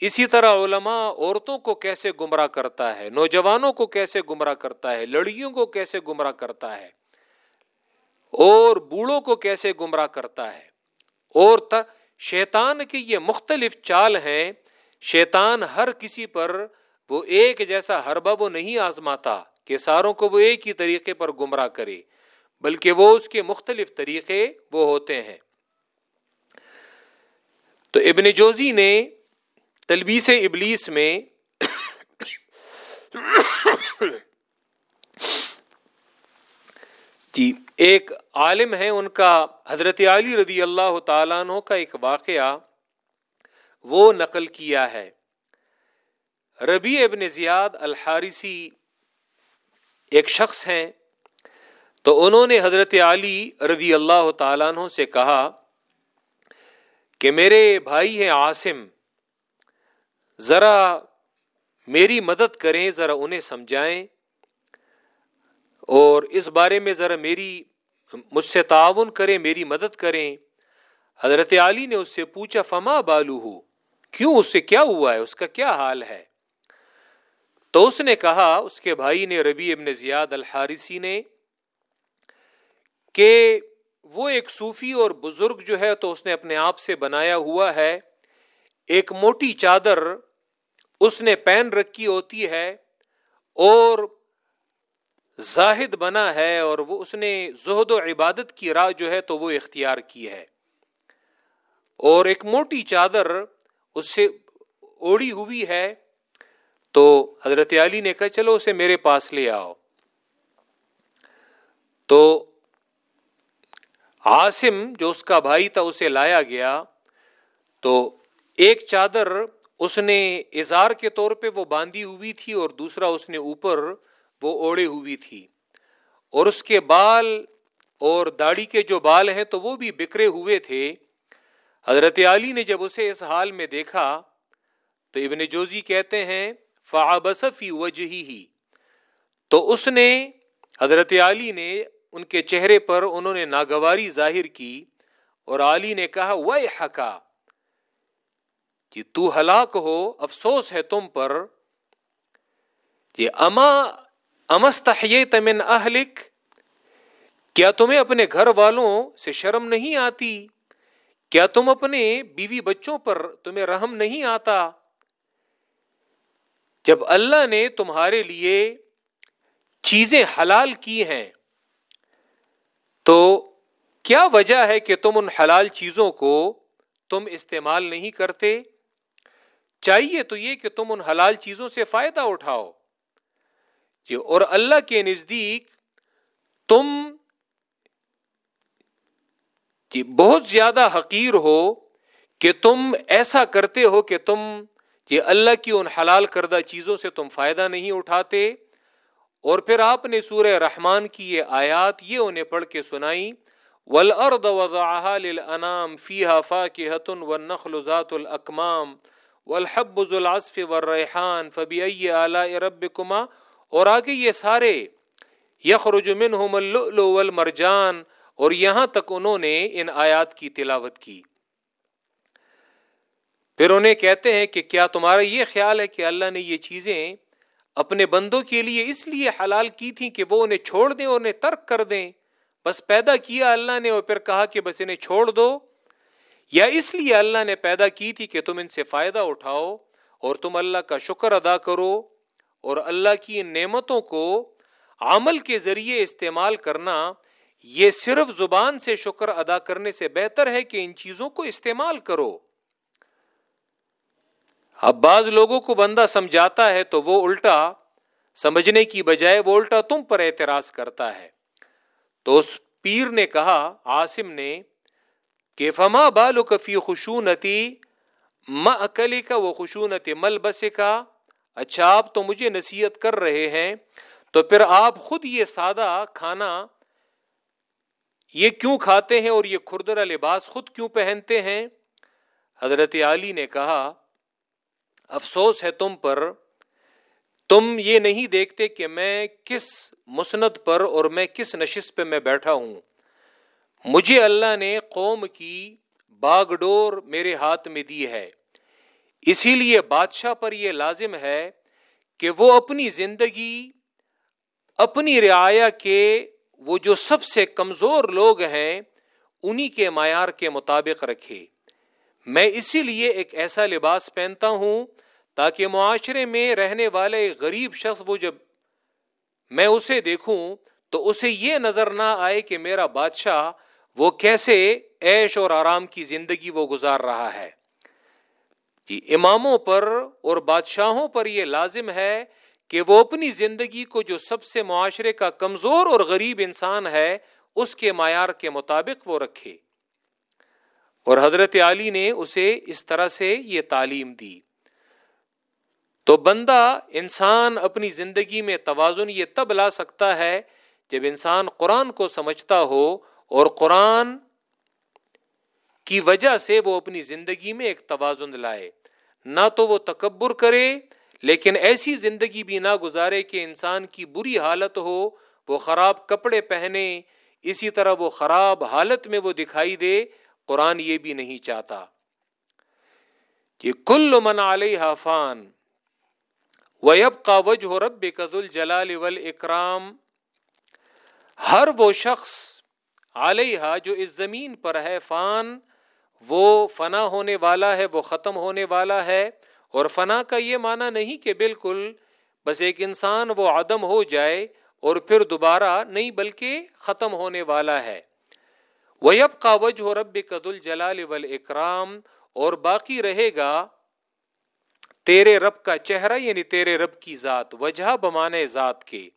اسی طرح علماء عورتوں کو کیسے گمراہ کرتا ہے؟ نوجوانوں کو کیسے گمراہ کرتا ہے؟ لڑکیوں کو کیسے گمراہ کرتا ہے؟ اور بوڑھوں کو کیسے گمراہ کرتا ہے؟ اور شیطان کی یہ مختلف چال ہیں۔ شیطان ہر کسی پر وہ ایک جیسا ہر وہ نہیں آزماتا کہ ساروں کو وہ ایک ہی طریقے پر گمراہ کرے، بلکہ وہ اس کے مختلف طریقے وہ ہوتے ہیں۔ تو ابن جوزی نے تلبیس ابلیس میں جی ایک عالم ہے ان کا حضرت علی رضی اللہ تعالیٰ عنہ کا ایک واقعہ وہ نقل کیا ہے۔ ربی ابن زیاد الحارثی ایک شخص ہیں، تو انہوں نے حضرت علی رضی اللہ تعالیٰ عنہ سے کہا کہ میرے بھائی ہیں عاصم، ذرا میری مدد کریں، ذرا انہیں سمجھائیں اور اس بارے میں ذرا میری، مجھ سے تعاون کریں، میری مدد کریں۔ حضرت علی نے اس سے پوچھا، فما بالو ہو کیوں، اس سے کیا ہوا ہے؟ اس کا کیا حال ہے؟ تو اس نے کہا، اس کے بھائی نے ربی ابن زیاد الحارثی نے کہ وہ ایک صوفی اور بزرگ جو ہے تو اس نے اپنے آپ سے بنایا ہوا ہے۔ ایک موٹی چادر اس نے پین رکھی ہوتی ہے اور زاہد بنا ہے اور وہ اس نے زہد و عبادت کی راہ جو ہے تو وہ اختیار کی ہے۔ اور ایک موٹی چادر اس سے اوڑی ہوئی ہے۔ تو حضرت علی نے کہا، چلو اسے میرے پاس لے آؤ۔ تو عاصم جو اس کا بھائی تھا، اسے لایا گیا۔ تو ایک چادر اس نے اظہار کے طور پہ وہ باندھی ہوئی تھی اور دوسرا اس نے اوپر وہ اوڑے ہوئی تھی۔ اور اس کے بال اور داڑھی کے جو بال ہیں، تو وہ بھی بکھرے ہوئے تھے۔ حضرت علی نے جب اسے اس حال میں دیکھا، تو ابن جوزی کہتے ہیں فعبصفی وجہ ہی تو اس نے، حضرت علی نے ان کے چہرے پر انہوں نے ناگواری ظاہر کی اور علی نے کہا وہ حقا کہ تو ہلاک ہو، افسوس ہے تم پر یہ اما امستحی تمن اہلک، کیا تمہیں اپنے گھر والوں سے شرم نہیں آتی؟ کیا تم اپنے بیوی بچوں پر تمہیں رحم نہیں آتا؟ جب اللہ نے تمہارے لیے چیزیں حلال کی ہیں، تو کیا وجہ ہے کہ تم ان حلال چیزوں کو تم استعمال نہیں کرتے؟ چاہیے تو یہ کہ تم ان حلال چیزوں سے فائدہ اٹھاؤ۔ جی اور اللہ کے نزدیک تم جی بہت زیادہ حقیر ہو کہ تم ایسا کرتے ہو کہ تم یہ اللہ کی ان حلال کردہ چیزوں سے تم فائدہ نہیں اٹھاتے۔ اور پھر آپ نے سورہ رحمان کی یہ آیات یہ انہیں پڑھ کے سنائی۔ ولرد وضام فیحا فاقت والنخل ذات الاکمام والحب ذو العصف والریحان فبی اعلی ربکما اور آگے یہ سارے یخرج منہم اللؤلؤ والمرجان۔ اور یہاں تک انہوں نے ان آیات کی تلاوت کی۔ پھر انہیں کہتے ہیں کہ کیا تمہارا یہ خیال ہے کہ اللہ نے یہ چیزیں اپنے بندوں کے لیے اس لیے حلال کی تھی کہ وہ انہیں چھوڑ دیں اور انہیں ترک کر دیں؟ بس پیدا کیا اللہ نے اور پھر کہا کہ بس انہیں چھوڑ دو۔ یا اس لیے اللہ نے پیدا کی تھی کہ تم ان سے فائدہ اٹھاؤ اور تم اللہ کا شکر ادا کرو اور اللہ کی ان نعمتوں کو عمل کے ذریعے استعمال کرنا، یہ صرف زبان سے شکر ادا کرنے سے بہتر ہے کہ ان چیزوں کو استعمال کرو۔ اب بعض لوگوں کو بندہ سمجھاتا ہے تو وہ الٹا سمجھنے کی بجائے وہ الٹا تم پر اعتراض کرتا ہے۔ تو اس پیر نے کہا آسم نے، کہ فما بالو کفی خوشونتی اکلی کا وہ خوشونت مل کا اچھا آپ تو مجھے نصیحت کر رہے ہیں۔ تو پھر آپ خود یہ سادہ کھانا یہ کیوں کھاتے ہیں اور یہ کھردرا لباس خود کیوں پہنتے ہیں؟ حضرت علی نے کہا افسوس ہے تم پر۔ تم یہ نہیں دیکھتے کہ میں کس مسند پر اور میں کس نشست پہ میں بیٹھا ہوں۔ مجھے اللہ نے قوم کی باغ ڈور میرے ہاتھ میں دی ہے۔ اسی لیے بادشاہ پر یہ لازم ہے کہ وہ اپنی زندگی، اپنی رعایا کے وہ جو سب سے کمزور لوگ ہیں، انہی کے معیار کے مطابق رکھے۔ میں اسی لیے ایک ایسا لباس پہنتا ہوں تاکہ معاشرے میں رہنے والے غریب شخص وہ جب میں اسے دیکھوں تو اسے یہ نظر نہ آئے کہ میرا بادشاہ وہ کیسے عیش اور آرام کی زندگی وہ گزار رہا ہے۔ جی اماموں پر اور بادشاہوں پر یہ لازم ہے کہ وہ اپنی زندگی کو جو سب سے معاشرے کا کمزور اور غریب انسان ہے اس کے معیار کے مطابق وہ رکھے۔ اور حضرت علی نے اسے اس طرح سے یہ تعلیم دی۔ تو بندہ انسان اپنی زندگی میں توازن یہ تب لا سکتا ہے جب انسان قرآن کو سمجھتا ہو اور قرآن کی وجہ سے وہ اپنی زندگی میں ایک توازن لائے۔ نہ تو وہ تکبر کرے، لیکن ایسی زندگی بھی نہ گزارے کہ انسان کی بری حالت ہو، وہ خراب کپڑے پہنے، اسی طرح وہ خراب حالت میں وہ دکھائی دے قرآن یہ بھی نہیں چاہتا کہ کل من علیہ فان ویب کا وجہ رب قد الجلال اکرام ہر وہ شخص علیہ جو اس زمین پر ہے فان، وہ فنا ہونے والا ہے، وہ ختم ہونے والا ہے، اور فنا کا یہ معنی نہیں کہ بالکل بس ایک انسان وہ عدم ہو جائے اور پھر دوبارہ نہیں بلکہ ختم ہونے والا ہے۔ ویب کا وجہ ہو رب قد الجلال اکرام اور باقی رہے گا تیرے رب کا چہرہ یعنی تیرے رب کی ذات، وجہ بمانے ذات کے۔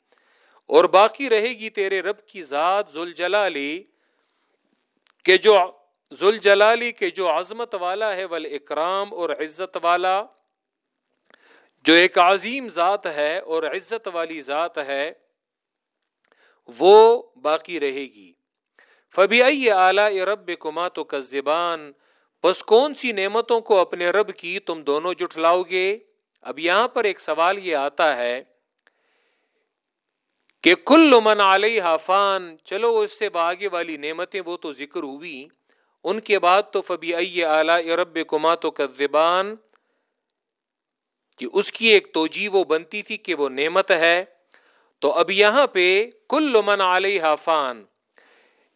اور باقی رہے گی تیرے رب کی ذات ذل جلالی کہ جو ذل جلالی کے جو عظمت والا ہے ول اکرام اور عزت والا، جو ایک عظیم ذات ہے اور عزت والی ذات ہے، وہ باقی رہے گی۔ فبی اعلی رب کما تو زبان بس کون سی نعمتوں کو اپنے رب کی تم دونوں جٹلاؤ گے؟ اب یہاں پر ایک سوال یہ آتا ہے کہ کل من علیہ حافان چلو اس سے باغے والی نعمتیں، وہ تو ذکر ہوئی۔ ان کے بعد تو فبی اعلی رب کما تو زبان کہ اس کی ایک توجہ وہ بنتی تھی کہ وہ نعمت ہے۔ تو اب یہاں پہ کل من علیہ فان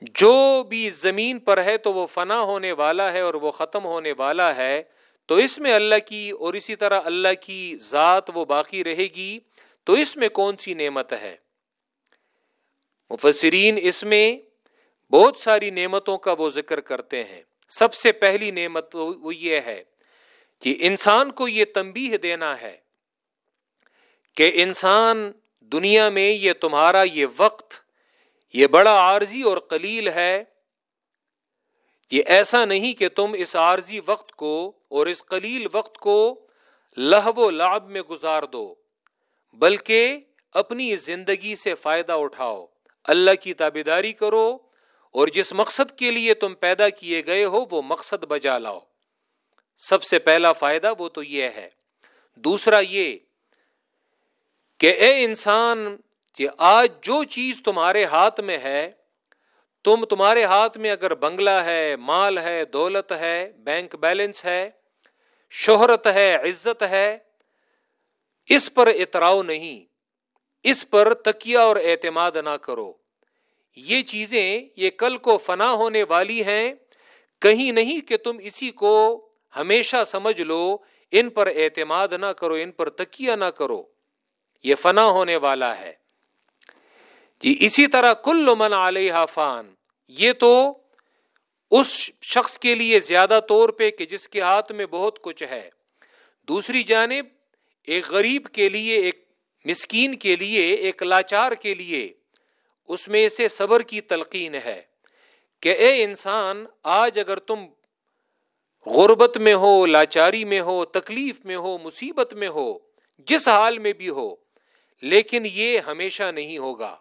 جو بھی زمین پر ہے تو وہ فنا ہونے والا ہے اور وہ ختم ہونے والا ہے۔ تو اس میں اللہ کی اور اسی طرح اللہ کی ذات وہ باقی رہے گی۔ تو اس میں کون سی نعمت ہے؟ مفسرین اس میں بہت ساری نعمتوں کا وہ ذکر کرتے ہیں۔ سب سے پہلی نعمت وہ یہ ہے کہ انسان کو یہ تنبیہ دینا ہے کہ انسان دنیا میں یہ تمہارا یہ وقت یہ بڑا عارضی اور قلیل ہے یہ ایسا نہیں کہ تم اس عارضی وقت کو اور اس قلیل وقت کو لہو و لعب میں گزار دو، بلکہ اپنی زندگی سے فائدہ اٹھاؤ۔ اللہ کی تابیداری کرو اور جس مقصد کے لیے تم پیدا کیے گئے ہو وہ مقصد بجا لاؤ۔ سب سے پہلا فائدہ وہ تو یہ ہے۔ دوسرا یہ کہ اے انسان کہ آج جو چیز تمہارے ہاتھ میں ہے، تم تمہارے ہاتھ میں اگر بنگلہ ہے، مال ہے، دولت ہے، بینک بیلنس ہے، شہرت ہے، عزت ہے، اس پر اتراؤ نہیں، اس پر تکیہ اور اعتماد نہ کرو۔ یہ چیزیں یہ کل کو فنا ہونے والی ہیں۔ کہیں نہیں کہ تم اسی کو ہمیشہ سمجھ لو، ان پر اعتماد نہ کرو، ان پر تکیہ نہ کرو۔ یہ فنا ہونے والا ہے۔ جی اسی طرح کل من علیہ فان، یہ تو اس شخص کے لیے زیادہ طور پہ کہ جس کے ہاتھ میں بہت کچھ ہے۔ دوسری جانب، ایک غریب کے لیے، ایک مسکین کے لیے، ایک لاچار کے لیے اس میں سے صبر کی تلقین ہے کہ اے انسان، آج اگر تم غربت میں ہو، لاچاری میں ہو، تکلیف میں ہو، مصیبت میں ہو، جس حال میں بھی ہو، لیکن یہ ہمیشہ نہیں ہوگا۔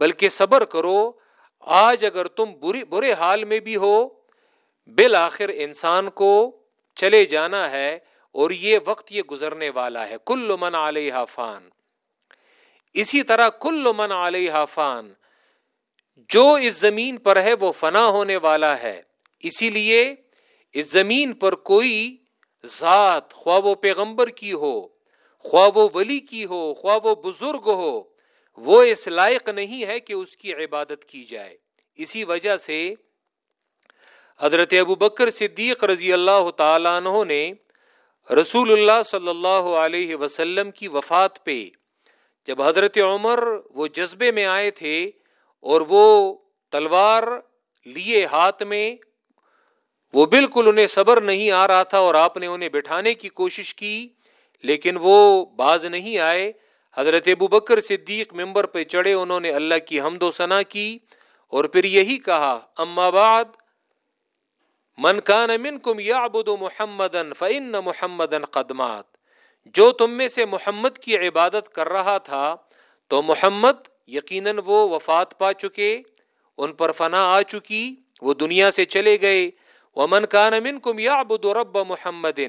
بلکہ صبر کرو، آج اگر تم بری، برے حال میں بھی ہو، بالآخر انسان کو چلے جانا ہے اور یہ وقت یہ گزرنے والا ہے۔ کل من علیہ فان۔ اسی طرح کل من علیہ فان۔ جو اس زمین پر ہے وہ فنا ہونے والا ہے۔ اسی لیے اس زمین پر کوئی ذات، خواہ و پیغمبر کی ہو، خواہ و ولی کی ہو، خواہ و بزرگ ہو وہ اس لائق نہیں ہے کہ اس کی عبادت کی جائے۔ اسی وجہ سے حضرت ابو بکر صدیق رضی اللہ تعالیٰ عنہ نے رسول اللہ صلی اللہ علیہ وسلم کی وفات پہ جب حضرت عمر وہ جذبے میں آئے تھے اور وہ تلوار لیے ہاتھ میں وہ بالکل انہیں صبر نہیں آ رہا تھا اور آپ نے انہیں بٹھانے کی کوشش کی، لیکن وہ باز نہیں آئے۔ حضرت ابو بکر صدیق ممبر پہ چڑھے، انہوں نے اللہ کی حمد و ثنا کی اور پھر یہی کہا، اما بعد، من کان منکم یعبد محمدا فان محمدا قدمات جو تم میں سے محمد کی عبادت کر رہا تھا، تو محمد یقیناً وہ وفات پا چکے، ان پر فنا آ چکی، وہ دنیا سے چلے گئے۔ ومن کان منکم یعبد رب محمد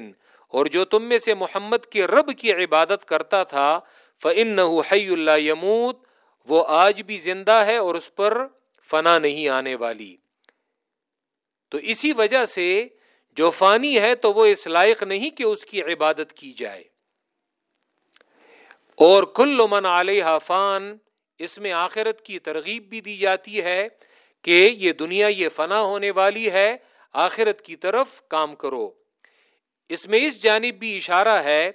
اور جو تم میں سے محمد کے رب کی عبادت کرتا تھا فن حی اللہ یموت وہ آج بھی زندہ ہے اور اس پر فنا نہیں آنے والی۔ تو اسی وجہ سے جو فانی ہے تو وہ اس لائق نہیں کہ اس کی عبادت کی جائے۔ اور کل من علیہ فان، اس میں آخرت کی ترغیب بھی دی جاتی ہے کہ یہ دنیا یہ فنا ہونے والی ہے، آخرت کی طرف کام کرو۔ اس میں اس جانب بھی اشارہ ہے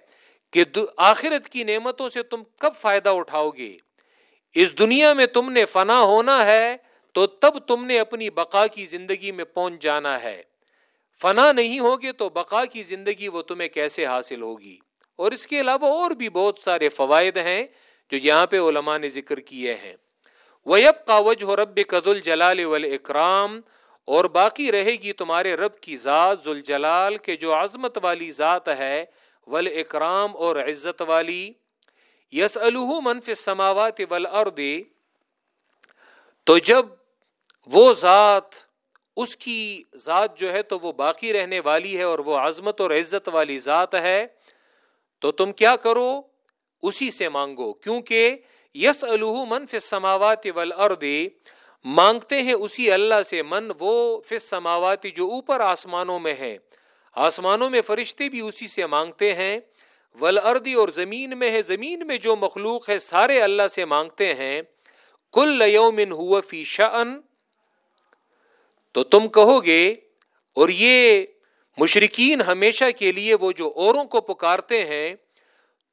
کہ آخرت کی نعمتوں سے تم کب فائدہ اٹھاؤ گے؟ اس دنیا میں تم نے فنا ہونا ہے، تو تب تم نے اپنی بقا کی زندگی میں پہنچ جانا ہے۔ فنا نہیں ہوگے تو بقا کی زندگی وہ تمہیں کیسے حاصل ہوگی؟ اور اس کے علاوہ اور بھی بہت سارے فوائد ہیں جو یہاں پہ علماء نے ذکر کیے ہیں۔ ویب کا وجہ رب قد الجلال اکرام اور باقی رہے گی تمہارے رب کی ذات ذوالجلال کے جو عظمت والی ذات ہے۔ ول اکرام اور عزت والی یس منف سماوات ول تو جب وہ ذات، اس کی ذات جو ہے تو وہ باقی رہنے والی ہے اور وہ عظمت اور عزت والی ذات ہے، تو تم کیا کرو؟ اسی سے مانگو، کیونکہ یس منف سماوات ول مانگتے ہیں اسی اللہ سے، من وہ فس سماواتی جو اوپر آسمانوں میں ہے آسمانوں میں فرشتے بھی اسی سے مانگتے ہیں۔ ول اردی اور زمین میں ہے، زمین میں جو مخلوق ہے، سارے اللہ سے مانگتے ہیں۔ کل یومن ہوا فی شن تو تم کہو گے، اور یہ مشرقین ہمیشہ کے لیے وہ جو اوروں کو پکارتے ہیں،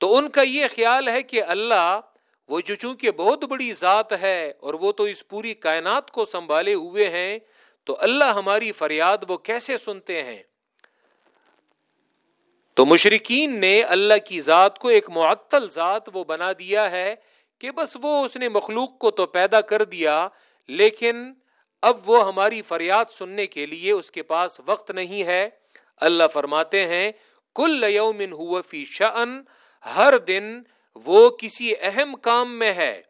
تو ان کا یہ خیال ہے کہ اللہ وہ جو چونکہ بہت بڑی ذات ہے اور وہ تو اس پوری کائنات کو سنبھالے ہوئے ہیں، تو اللہ ہماری فریاد وہ کیسے سنتے ہیں؟ تو مشرقین نے اللہ کی ذات کو ایک معطل ذات وہ بنا دیا ہے کہ بس وہ اس نے مخلوق کو تو پیدا کر دیا، لیکن اب وہ ہماری فریاد سننے کے لیے اس کے پاس وقت نہیں ہے۔ اللہ فرماتے ہیں، کل یومن ہوا فی شأن، ہر دن وہ کسی اہم کام میں ہے۔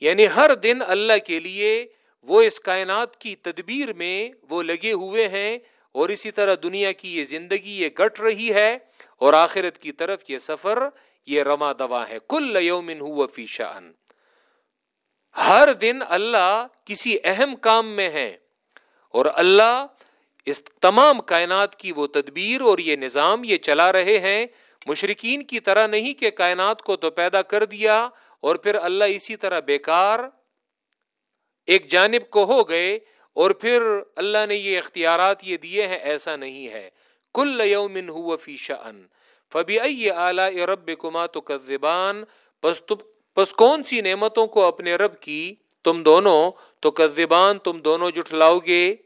یعنی ہر دن اللہ کے لیے وہ اس کائنات کی تدبیر میں وہ لگے ہوئے ہیں۔ اور اسی طرح دنیا کی یہ زندگی یہ گٹ رہی ہے اور آخرت کی طرف یہ سفر یہ رما دوا ہے۔ کل یومن ہوا فی شان ہر دن اللہ کسی اہم کام میں ہے اور اللہ اس تمام کائنات کی وہ تدبیر اور یہ نظام یہ چلا رہے ہیں۔ مشرقین کی طرح نہیں کہ کائنات کو تو پیدا کر دیا اور پھر اللہ اسی طرح بیکار ایک جانب کو ہو گئے اور پھر اللہ نے یہ اختیارات یہ دیے ہیں، ایسا نہیں ہے۔ کل یومن ہو فی شأن۔ فبی اعلی رب کما تو کذبان پس پس کون سی نعمتوں کو اپنے رب کی تم دونوں تو کذبان تم دونوں جٹلاؤ گے؟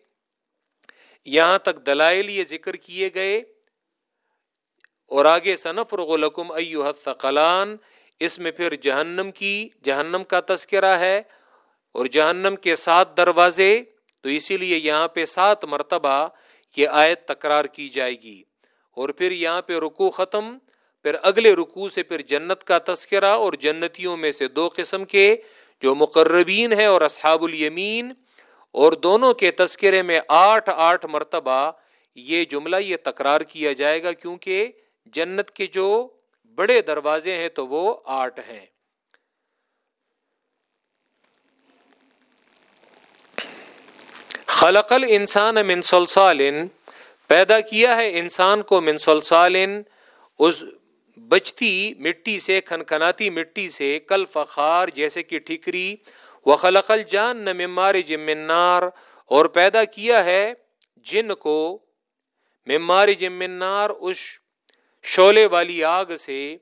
یہاں تک دلائل یہ ذکر کیے گئے۔ اور آگے صنف رغلکم ایو الثقلان۔ اس میں پھر جہنم کی، جہنم کا تذکرہ ہے اور جہنم کے سات دروازے۔ تو اسی لیے یہاں پہ سات مرتبہ یہ آیت تکرار کی جائے گی۔ اور پھر یہاں پہ رکو ختم، پھر اگلے رکو سے پھر جنت کا تذکرہ اور جنتیوں میں سے دو قسم کے جو مقربین ہیں اور اصحاب الیمین، اور دونوں کے تذکرے میں آٹھ آٹھ مرتبہ یہ جملہ یہ تکرار کیا جائے گا کیونکہ جنت کے جو بڑے دروازے ہیں تو وہ آٹھ ہیں۔ خلق انسان منسلسال پیدا کیا ہے انسان کو منسلسال اس بچتی مٹی سے کھنکھناتی مٹی سے، کل فخار جیسے کہ ٹھیکری وہ خلقل جان نہ ممار جمنار اور پیدا کیا ہے جن کو ممار جمنار اس شولے والی آگ سے،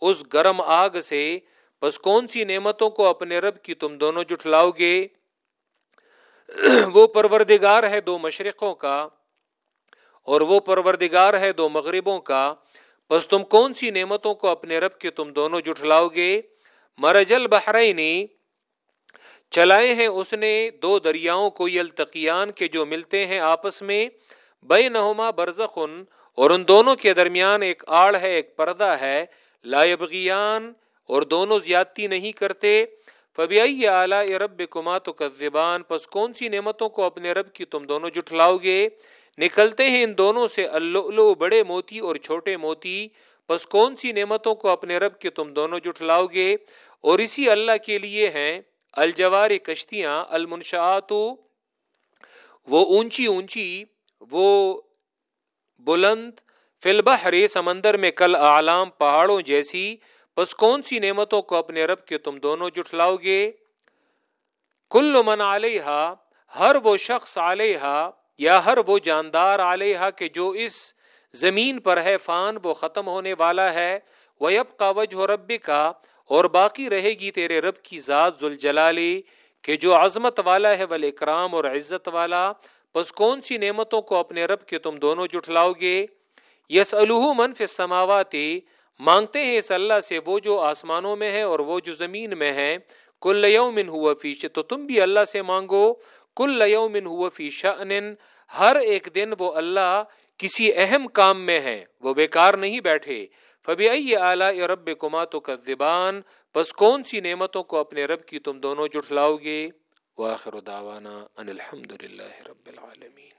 اس گرم آگ سے۔ بس کون سی نعمتوں کو اپنے رب کی تم دونوں جٹلاؤ گے؟ وہ پروردگار ہے دو مشرقوں کا اور وہ پروردگار ہے دو مغربوں کا۔ بس تم کون سی نعمتوں کو اپنے رب کے تم دونوں جٹلاؤ گے؟ مرجل بحرینی چلائے ہیں اس نے دو دریاؤں کو یلتقیان کے جو ملتے ہیں آپس میں۔ بے نہما برزخن، اور ان دونوں کے درمیان ایک آڑ ہے، ایک پردہ ہے۔ لائبغیان اور دونوں زیادتی نہیں کرتے۔ فبی اعلی رب کما تو کذبان پس کون سی نعمتوں کو اپنے رب کی تم دونوں جٹلاؤ گے نکلتے ہیں ان دونوں سے اللہ بڑے موتی اور چھوٹے موتی، پس کون سی نعمتوں کو اپنے رب کے تم دونوں جٹلاؤ گے اور اسی اللہ کے لیے ہیں الجوار کشتیاں، المنشآت، وہ اونچی اونچی، وہ بلند فلبحر سمندر میں کل اعلام پہاڑوں جیسی۔ بس کون سی نعمتوں کو اپنے رب کے تم دونوں جٹلاؤ گے؟ کل من علیہ ہر وہ شخص علیہ یا ہر وہ جاندار علیہ کہ جو اس زمین پر ہے، فان وہ ختم ہونے والا ہے۔ ویب کا وجہ رب کا اور باقی رہے گی تیرے رب کی ذات ذوالجلالی کہ جو عظمت والا ہے ول اکرام اور عزت والا۔ بس کون سی نعمتوں کو اپنے رب کے تم دونوں جٹلاؤ گے؟ یس منف سماواتی مانگتے ہیں اس اللہ سے، وہ جو آسمانوں میں ہے اور وہ جو زمین میں ہے کل یومن ہوا فیش تو تم بھی اللہ سے مانگو۔ کل یومن ہوا فی شأن، ہر ایک دن وہ اللہ کسی اہم کام میں ہے وہ بیکار نہیں بیٹھے۔ فبی اعلی رب کما تو کذبان بس کون سی نعمتوں کو اپنے رب کی تم دونوں جٹلاؤ گے؟ واخر دعوانا ان الحمد للہ رب العالمین۔